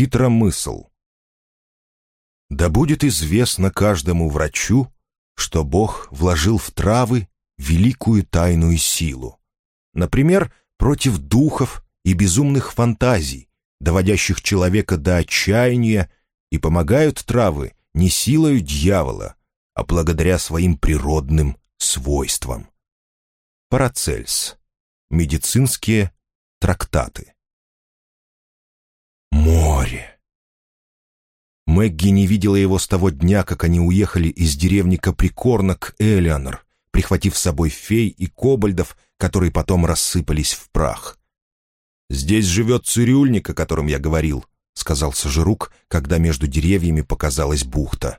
Хитромысл. Да будет известно каждому врачу, что Бог вложил в травы великую тайную силу. Например, против духов и безумных фантазий, доводящих человека до отчаяния, и помогают травы не силою дьявола, а благодаря своим природным свойствам. Парацельс. Медицинские трактаты. Море. Мэгги не видела его с того дня, как они уехали из деревни Каприкорна к Элеонор, прихватив с собой фей и кобальдов, которые потом рассыпались в прах. «Здесь живет цирюльник, о котором я говорил», — сказал Сажирук, когда между деревьями показалась бухта.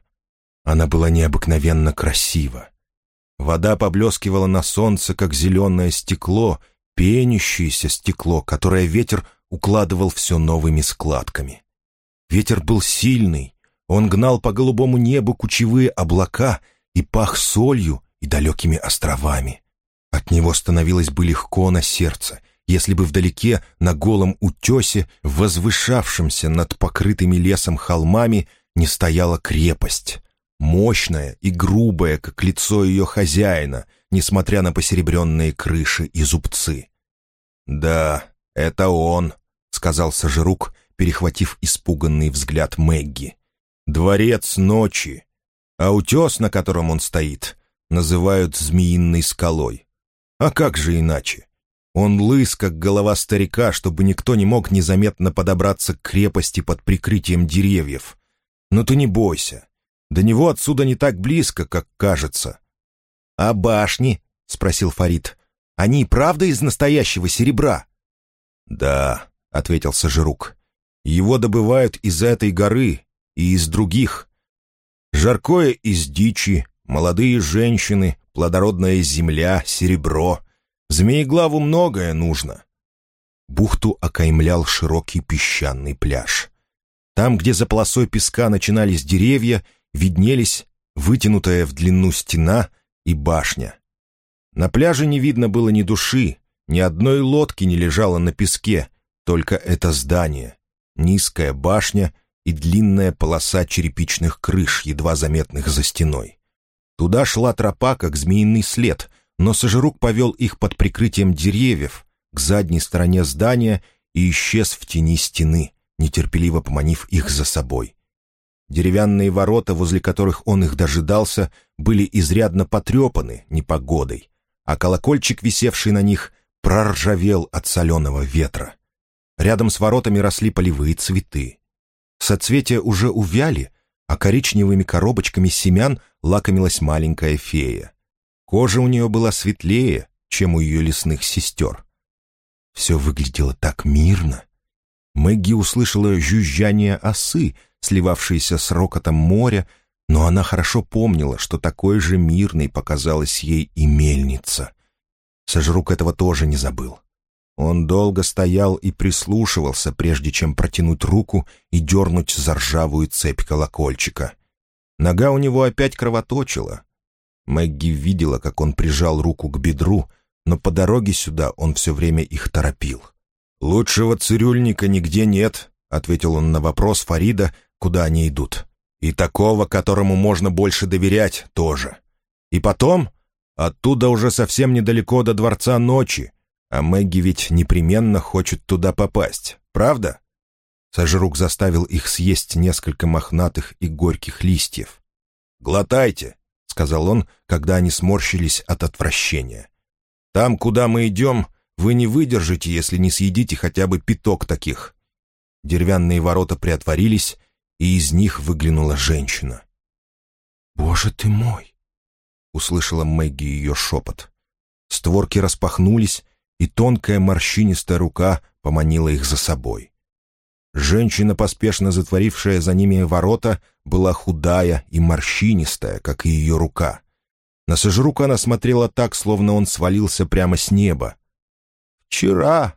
Она была необыкновенно красива. Вода поблескивала на солнце, как зеленое стекло, пенящееся стекло, которое ветер укладывал все новыми складками. Ветер был сильный, он гнал по голубому небу кучевые облака и пах солью и далекими островами. От него становилось бы легко на сердце, если бы вдалеке, на голом утесе, возвышавшемся над покрытыми лесом холмами, не стояла крепость, мощная и грубая, как лицо ее хозяина, несмотря на посеребренные крыши и зубцы. «Да, это он», — сказал Сажирук, перехватив испуганный взгляд Мэгги. «Дворец ночи, а утес, на котором он стоит, называют змеиной скалой. А как же иначе? Он лыс, как голова старика, чтобы никто не мог незаметно подобраться к крепости под прикрытием деревьев. Но ты не бойся. До него отсюда не так близко, как кажется. «А башни?» — спросил Фарид. «Они правда из настоящего серебра?» «Да», — ответил Сажирук. Его добывают из этой горы и из других. Жаркое из дичи, молодые женщины, плодородная земля, серебро. Змееглаву многое нужно. Бухту окаймлял широкий песчаный пляж. Там, где за полосой песка начинались деревья, виднелись вытянутая в длину стена и башня. На пляже не видно было ни души, ни одной лодки не лежало на песке, только это здание низкая башня и длинная полоса черепичных крыш, едва заметных за стеной. Туда шла тропа, как змеиный след, но Сожирук повел их под прикрытием деревьев к задней стороне здания и исчез в тени стены, нетерпеливо поманив их за собой. Деревянные ворота, возле которых он их дожидался, были изрядно потрепаны непогодой, а колокольчик, висевший на них, проржавел от соленого ветра. Рядом с воротами росли полевые цветы. Соцветия уже увяли, а коричневыми коробочками семян лакомилась маленькая фея. Кожа у нее была светлее, чем у ее лесных сестер. Все выглядело так мирно. Мэгги услышала жужжание осы, сливавшееся с рокотом моря, но она хорошо помнила, что такой же мирной показалась ей и мельница. Сожрук этого тоже не забыл. Он долго стоял и прислушивался, прежде чем протянуть руку и дернуть за ржавую цепь колокольчика. Нога у него опять кровоточила. Мэгги видела, как он прижал руку к бедру, но по дороге сюда он все время их торопил. «Лучшего цирюльника нигде нет», — ответил он на вопрос Фарида, куда они идут. «И такого, которому можно больше доверять, тоже. И потом, оттуда уже совсем недалеко до Дворца Ночи, а Мэгги ведь непременно хочет туда попасть, правда? Сожрук заставил их съесть несколько мохнатых и горьких листьев. «Глотайте», — сказал он, когда они сморщились от отвращения. «Там, куда мы идем, вы не выдержите, если не съедите хотя бы пяток таких». Деревянные ворота приотворились, и из них выглянула женщина. «Боже ты мой!» — услышала Мэгги ее шепот. Створки распахнулись, и тонкая морщинистая рука поманила их за собой. Женщина, поспешно затворившая за ними ворота, была худая и морщинистая, как и ее рука. На Сожрука она смотрела так, словно он свалился прямо с неба. «Вчера!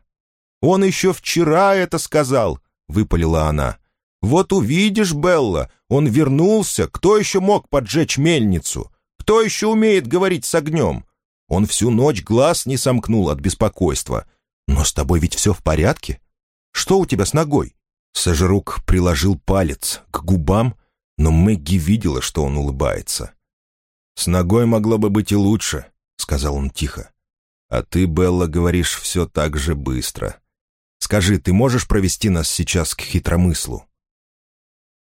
Он еще вчера это сказал!» — выпалила она. «Вот увидишь, Белла, он вернулся. Кто еще мог поджечь мельницу? Кто еще умеет говорить с огнем? Он всю ночь глаз не сомкнул от беспокойства. Но с тобой ведь все в порядке? Что у тебя с ногой? Сожрук приложил палец к губам, но Мэгги видела, что он улыбается. «С ногой могло бы быть и лучше», — сказал он тихо. «А ты, Белла, говоришь все так же быстро. Скажи, ты можешь провести нас сейчас к хитромыслу?»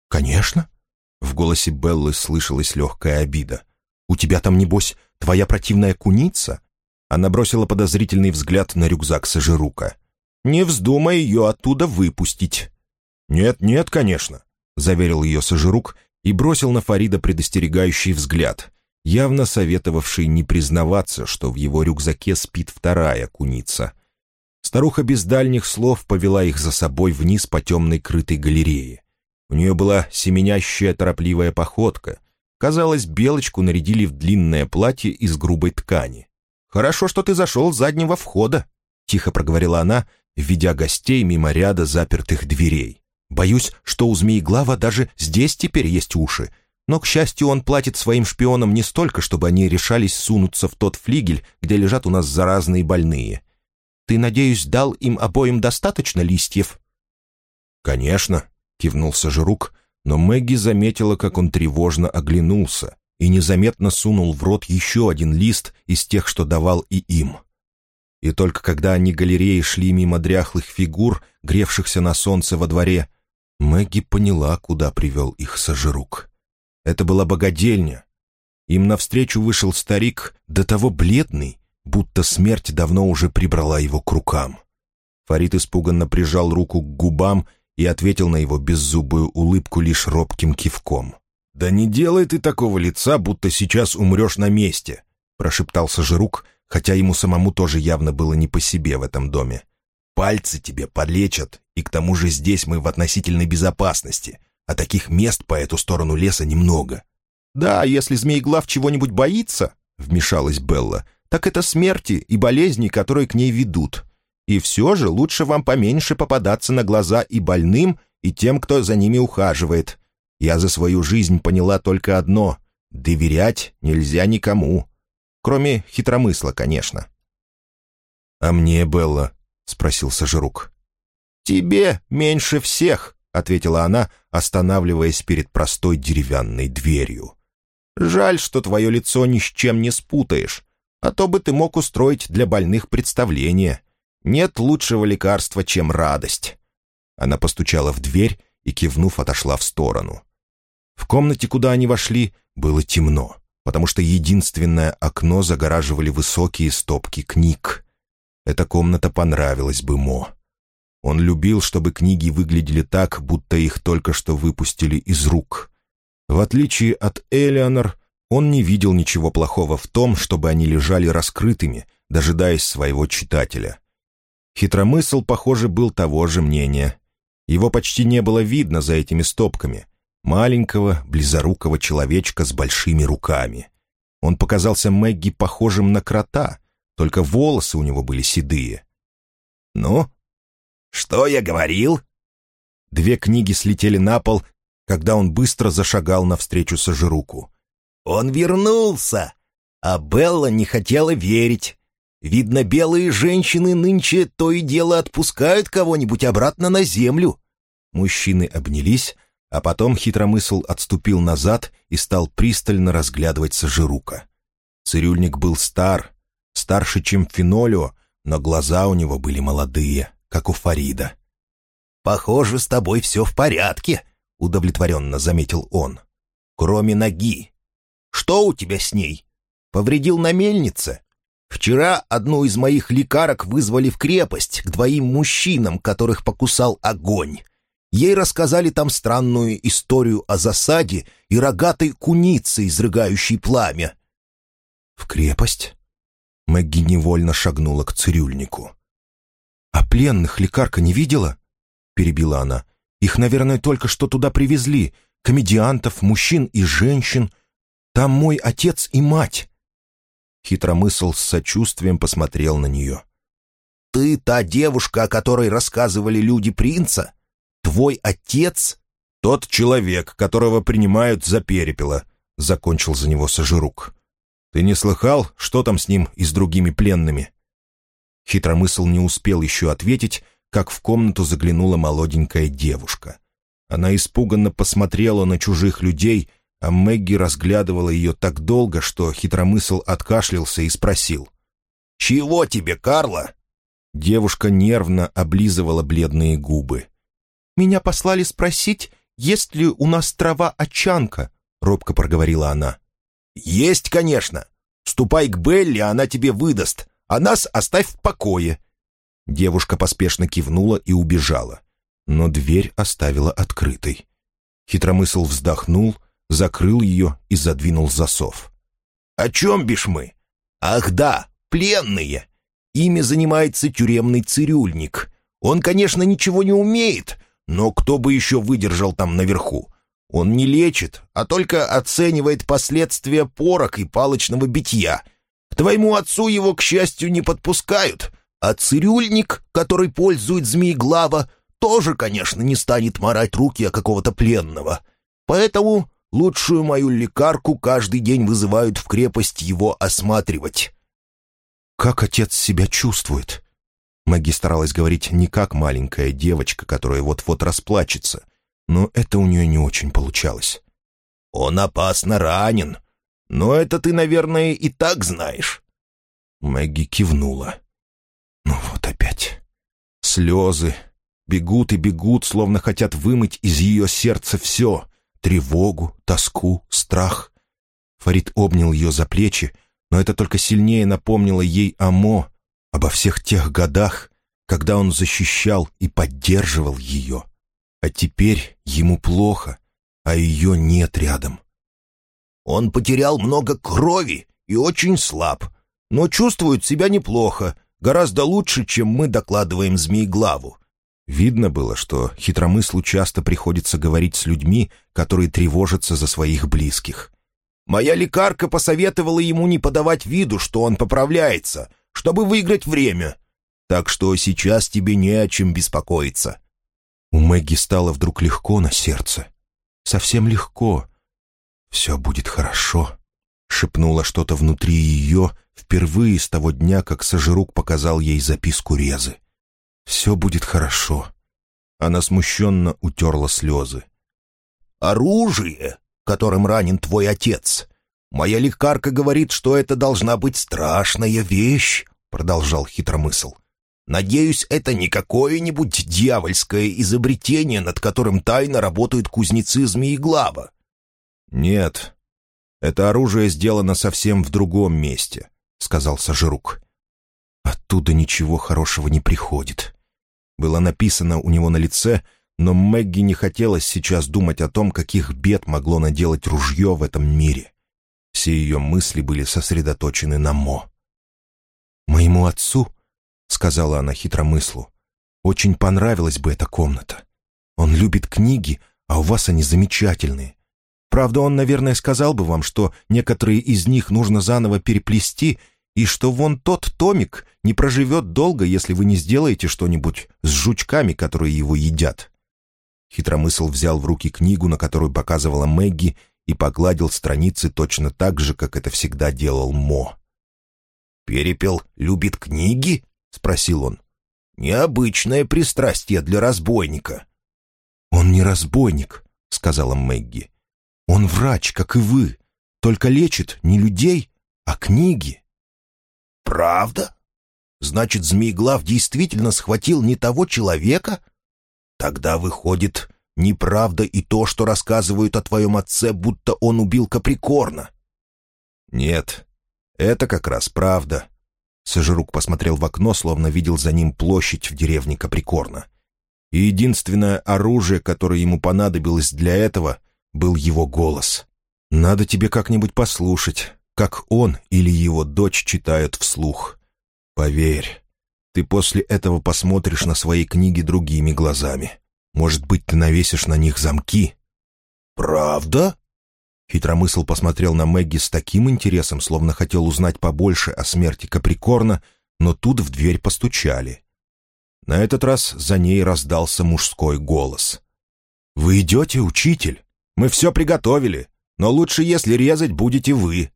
«Конечно», — в голосе Беллы слышалась легкая обида. «У тебя там, небось, твоя противная куница?» Она бросила подозрительный взгляд на рюкзак Сажирука. «Не вздумай ее оттуда выпустить». «Нет, нет, конечно», — заверил ее Сажирук и бросил на Фарида предостерегающий взгляд, явно советовавший не признаваться, что в его рюкзаке спит вторая куница. Старуха без дальних слов повела их за собой вниз по темной крытой галерее. У нее была семенящая торопливая походка. Казалось, белочку нарядили в длинное платье из грубой ткани. «Хорошо, что ты зашел с заднего входа», — тихо проговорила она, ведя гостей мимо ряда запертых дверей. «Боюсь, что у Змееглава даже здесь теперь есть уши. Но, к счастью, он платит своим шпионам не столько, чтобы они решались сунуться в тот флигель, где лежат у нас заразные больные. Ты, надеюсь, дал им обоим достаточно листьев?» «Конечно», — кивнул Сажирук, но Мэгги заметила, как он тревожно оглянулся и незаметно сунул в рот еще один лист из тех, что давал и им. И только когда они галереей шли мимо дряхлых фигур, гревшихся на солнце во дворе, Мэгги поняла, куда привел их Сажирук. Это была богадельня. Им навстречу вышел старик, до того бледный, будто смерть давно уже прибрала его к рукам. Фарид испуганно прижал руку к губам и ответил на его беззубую улыбку лишь робким кивком. «Да не делай ты такого лица, будто сейчас умрешь на месте», — прошептал Сажирук, хотя ему самому тоже явно было не по себе в этом доме. «Пальцы тебе подлечат, и к тому же здесь мы в относительной безопасности, а таких мест по эту сторону леса немного». «Да, если Змееглав чего-нибудь боится», — вмешалась Белла, «так это смерти и болезни, которые к ней ведут. И все же лучше вам поменьше попадаться на глаза и больным, и тем, кто за ними ухаживает. Я за свою жизнь поняла только одно — доверять нельзя никому. Кроме хитромысла, конечно. «А мне, Белла?» — спросил Сажирук. «Тебе меньше всех», — ответила она, останавливаясь перед простой деревянной дверью. «Жаль, что твое лицо ни с чем не спутаешь, а то бы ты мог устроить для больных представление. Нет лучшего лекарства, чем радость». Она постучала в дверь и, кивнув, отошла в сторону. В комнате, куда они вошли, было темно, потому что единственное окно загораживали высокие стопки книг. Эта комната понравилась бы Мо. Он любил, чтобы книги выглядели так, будто их только что выпустили из рук. В отличие от Элеонор, он не видел ничего плохого в том, чтобы они лежали раскрытыми, дожидаясь своего читателя. Хитромысл, похоже, был того же мнения. Его почти не было видно за этими стопками, маленького, близорукого человечка с большими руками. Он показался Мэгги похожим на крота, только волосы у него были седые. «Ну, что я говорил?» Две книги слетели на пол, когда он быстро зашагал навстречу Сажируку. «Он вернулся!» А Белла не хотела верить. Видно, белые женщины нынче то и дело отпускают кого-нибудь обратно на землю. Мужчины обнялись, а потом хитромысл отступил назад и стал пристально разглядывать Сажирука. Цирюльник был стар, старше, чем Фенолио, но глаза у него были молодые, как у Фарида. «Похоже, с тобой все в порядке», — удовлетворенно заметил он. «Кроме ноги. Что у тебя с ней? Повредил на мельнице? Вчера одну из моих лекарок вызвали в крепость к двоим мужчинам, которых покусал огонь. Ей рассказали там странную историю о засаде и рогатой кунице, изрыгающей пламя. «В крепость?» Мэгги невольно шагнула к цирюльнику. «А пленных лекарка не видела?» — перебила она. «Их, наверное, только что туда привезли. Комедиантов, мужчин и женщин. Там мой отец и мать». Хитромысл с сочувствием посмотрел на нее. «Ты та девушка, о которой рассказывали люди принца?» Твой отец — тот человек, которого принимают за перепела, — закончил за него Сажирук. Ты не слыхал, что там с ним и с другими пленными? Хитромысл не успел еще ответить, как в комнату заглянула молоденькая девушка. Она испуганно посмотрела на чужих людей, а Мэгги разглядывала ее так долго, что хитромысл откашлялся и спросил. «Чего тебе, Карла?» Девушка нервно облизывала бледные губы. «Меня послали спросить, есть ли у нас трава-очанка?» — робко проговорила она. «Есть, конечно. Ступай к Белли, она тебе выдаст, а нас оставь в покое». Девушка поспешно кивнула и убежала, но дверь оставила открытой. Хитромысл вздохнул, закрыл ее и задвинул засов. «О чем бишь мы? Ах да, пленные. Ими занимается тюремный цирюльник. Он, конечно, ничего не умеет, но кто бы еще выдержал там наверху? Он не лечит, а только оценивает последствия порок и палочного битья. К твоему отцу его, к счастью, не подпускают, а цирюльник, который пользует змееглава, тоже, конечно, не станет морать руки о какого-то пленного. Поэтому лучшую мою лекарку каждый день вызывают в крепость его осматривать. «Как отец себя чувствует?» Мэгги старалась говорить не как маленькая девочка, которая вот-вот расплачется, но это у нее не очень получалось. «Он опасно ранен, но это ты, наверное, и так знаешь». Мэгги кивнула. «Ну вот опять. Слезы. Бегут и бегут, словно хотят вымыть из ее сердца все — тревогу, тоску, страх». Фарид обнял ее за плечи, но это только сильнее напомнило ей о Мо, обо всех тех годах, когда он защищал и поддерживал ее. А теперь ему плохо, а ее нет рядом. Он потерял много крови и очень слаб, но чувствует себя неплохо, гораздо лучше, чем мы докладываем Змееглаву. Видно было, что хитромыслу часто приходится говорить с людьми, которые тревожатся за своих близких. Моя лекарка посоветовала ему не подавать виду, что он поправляется, чтобы выиграть время. Так что сейчас тебе не о чем беспокоиться». У Мэгги стало вдруг легко на сердце. Совсем легко. «Все будет хорошо», — шепнула что-то внутри ее впервые с того дня, как Сожирук показал ей записку Резы. «Все будет хорошо». Она смущенно утерла слезы. «Оружие!» которым ранен твой отец. Моя лекарка говорит, что это должна быть страшная вещь», — продолжал хитромысл. «Надеюсь, это не какое-нибудь дьявольское изобретение, над которым тайно работают кузнецы Змееглава». «Нет, это оружие сделано совсем в другом месте», — сказал Сажирук. «Оттуда ничего хорошего не приходит». Было написано у него на лице — но Мэгги не хотелось сейчас думать о том, каких бед могло наделать ружье в этом мире. Все ее мысли были сосредоточены на Мо. «Моему отцу», — сказала она хитромыслу, — «очень понравилась бы эта комната. Он любит книги, а у вас они замечательные. Правда, он, наверное, сказал бы вам, что некоторые из них нужно заново переплести, и что вон тот томик не проживет долго, если вы не сделаете что-нибудь с жучками, которые его едят. Хитромысл взял в руки книгу, на которую показывала Мэгги, и погладил страницы точно так же, как это всегда делал Мо. «Перепел любит книги?» — спросил он. «Необычное пристрастие для разбойника». «Он не разбойник», — сказала Мэгги. «Он врач, как и вы, только лечит не людей, а книги». «Правда? Значит, Змееглав действительно схватил не того человека, Тогда выходит, неправда и то, что рассказывают о твоем отце, будто он убил Каприкорна. Нет, это как раз правда. Сожрук посмотрел в окно, словно видел за ним площадь в деревне Каприкорна. И единственное оружие, которое ему понадобилось для этого, был его голос. Надо тебе как-нибудь послушать, как он или его дочь читают вслух. Поверь, ты после этого посмотришь на свои книги другими глазами. Может быть, ты навесишь на них замки?» «Правда?» Хитромысл посмотрел на Мэгги с таким интересом, словно хотел узнать побольше о смерти Каприкорна, но тут в дверь постучали. На этот раз за ней раздался мужской голос. «Вы идете, учитель? Мы все приготовили, но лучше, если резать будете вы».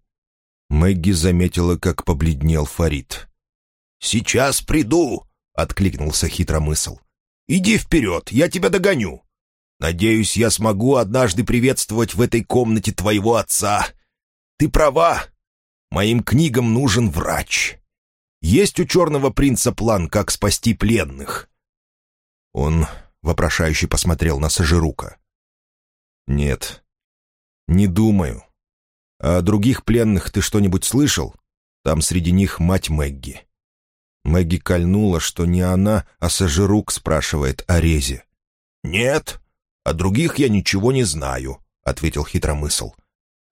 Мэгги заметила, как побледнел Фарид. «Сейчас приду», — откликнулся хитромысл. Иди вперед, я тебя догоню. Надеюсь, я смогу однажды приветствовать в этой комнате твоего отца. Ты права. Моим книгам нужен врач. Есть у черного принца план, как спасти пленных?» Он вопрошающе посмотрел на Сажирука. «Нет, не думаю. А о других пленных ты что-нибудь слышал? Там среди них мать Мэгги». Мэгги кольнула, что не она, а Сажирук спрашивает о Резе. «Нет, о других я ничего не знаю», — ответил хитромысл.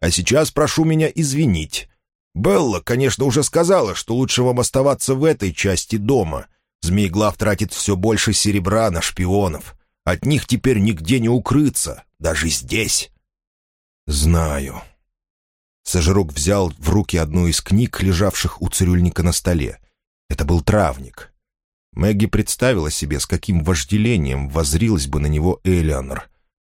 «А сейчас прошу меня извинить. Белла, конечно, уже сказала, что лучше вам оставаться в этой части дома. Змееглав тратит все больше серебра на шпионов. От них теперь нигде не укрыться, даже здесь». «Знаю». Сожрук взял в руки одну из книг, лежавших у цирюльника на столе. Это был травник. Мэгги представила себе, с каким вожделением возрилась бы на него Элеонор.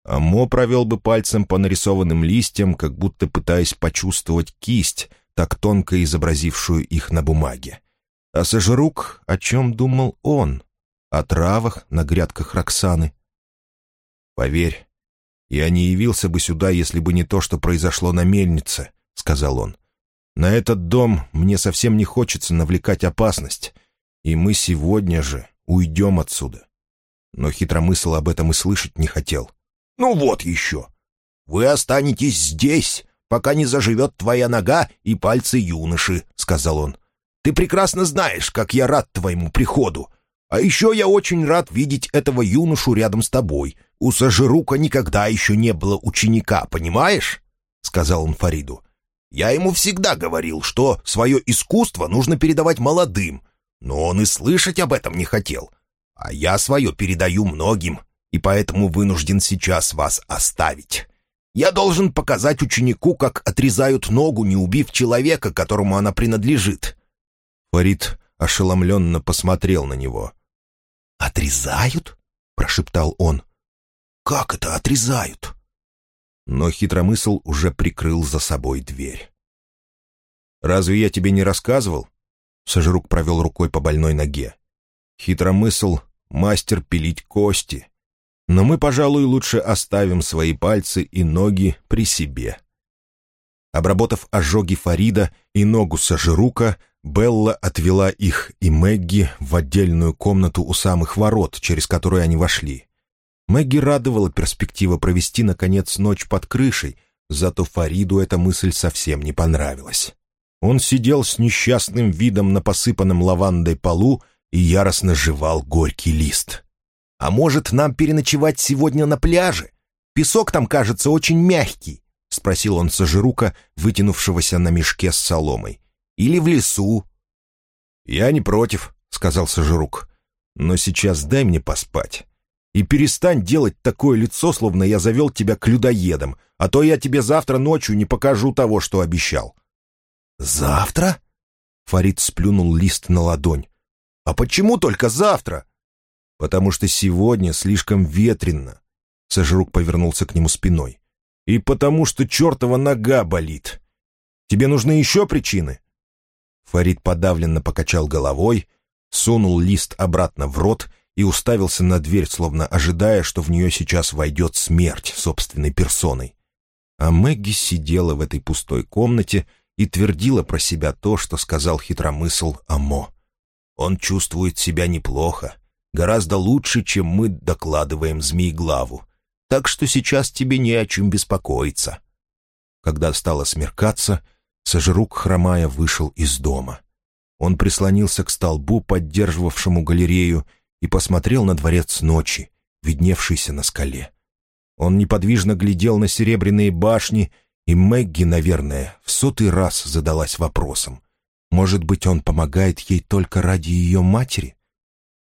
А Мо провел бы пальцем по нарисованным листьям, как будто пытаясь почувствовать кисть, так тонко изобразившую их на бумаге. А Сожрук, о чем думал он? О травах на грядках Роксаны. «Поверь, я не явился бы сюда, если бы не то, что произошло на мельнице», — сказал он. «На этот дом мне совсем не хочется навлекать опасность, и мы сегодня же уйдем отсюда». Но хитромысл об этом и слышать не хотел. «Ну вот еще! Вы останетесь здесь, пока не заживет твоя нога и пальцы юноши», — сказал он. «Ты прекрасно знаешь, как я рад твоему приходу. А еще я очень рад видеть этого юношу рядом с тобой. У Сажирука никогда еще не было ученика, понимаешь?» — сказал он Фариду. «Я ему всегда говорил, что свое искусство нужно передавать молодым, но он и слышать об этом не хотел. А я свое передаю многим, и поэтому вынужден сейчас вас оставить». Я должен показать ученику, как отрезают ногу, не убив человека, которому она принадлежит». Фарид ошеломленно посмотрел на него. «Отрезают?» — прошептал он. «Как это отрезают?» Но хитромысл уже прикрыл за собой дверь. «Разве я тебе не рассказывал?» Сожрук провел рукой по больной ноге. «Хитромысл — мастер пилить кости. Но мы, пожалуй, лучше оставим свои пальцы и ноги при себе». Обработав ожоги Фарида и ногу Сажирука, Белла отвела их и Мэгги в отдельную комнату у самых ворот, через которые они вошли. Мэгги радовала перспектива провести, наконец, ночь под крышей, зато Фариду эта мысль совсем не понравилась. Он сидел с несчастным видом на посыпанном лавандой полу и яростно жевал горький лист. «А может, нам переночевать сегодня на пляже? Песок там, кажется, очень мягкий», — спросил он Сажирука, вытянувшегося на мешке с соломой. Или в лесу?» «Я не против», — сказал Сажирук. «Но сейчас дай мне поспать. И перестань делать такое лицо, словно я завел тебя к людоедам, а то я тебе завтра ночью не покажу того, что обещал». «Завтра?» Фарид сплюнул лист на ладонь. «А почему только завтра?» «Потому что сегодня слишком ветрено». Сажирук повернулся к нему спиной. «И потому что чертова нога болит. Тебе нужны еще причины?» Фарид подавленно покачал головой, сунул лист обратно в рот и уставился на дверь, словно ожидая, что в нее сейчас войдет смерть собственной персоной. А Мэгги сидела в этой пустой комнате и твердила про себя то, что сказал хитромысл Амо. «Он чувствует себя неплохо, гораздо лучше, чем мы докладываем Змееглаву, так что сейчас тебе не о чем беспокоиться». Когда стало смеркаться, Сожрук, хромая, вышел из дома. Он прислонился к столбу, поддерживавшему галерею, и посмотрел на дворец ночи, видневшийся на скале. Он неподвижно глядел на серебряные башни, и Мэгги, наверное, в сотый раз задалась вопросом. Может быть, он помогает ей только ради ее матери?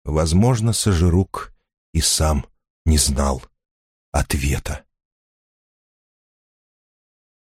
Возможно, Сожрук и сам не знал ответа.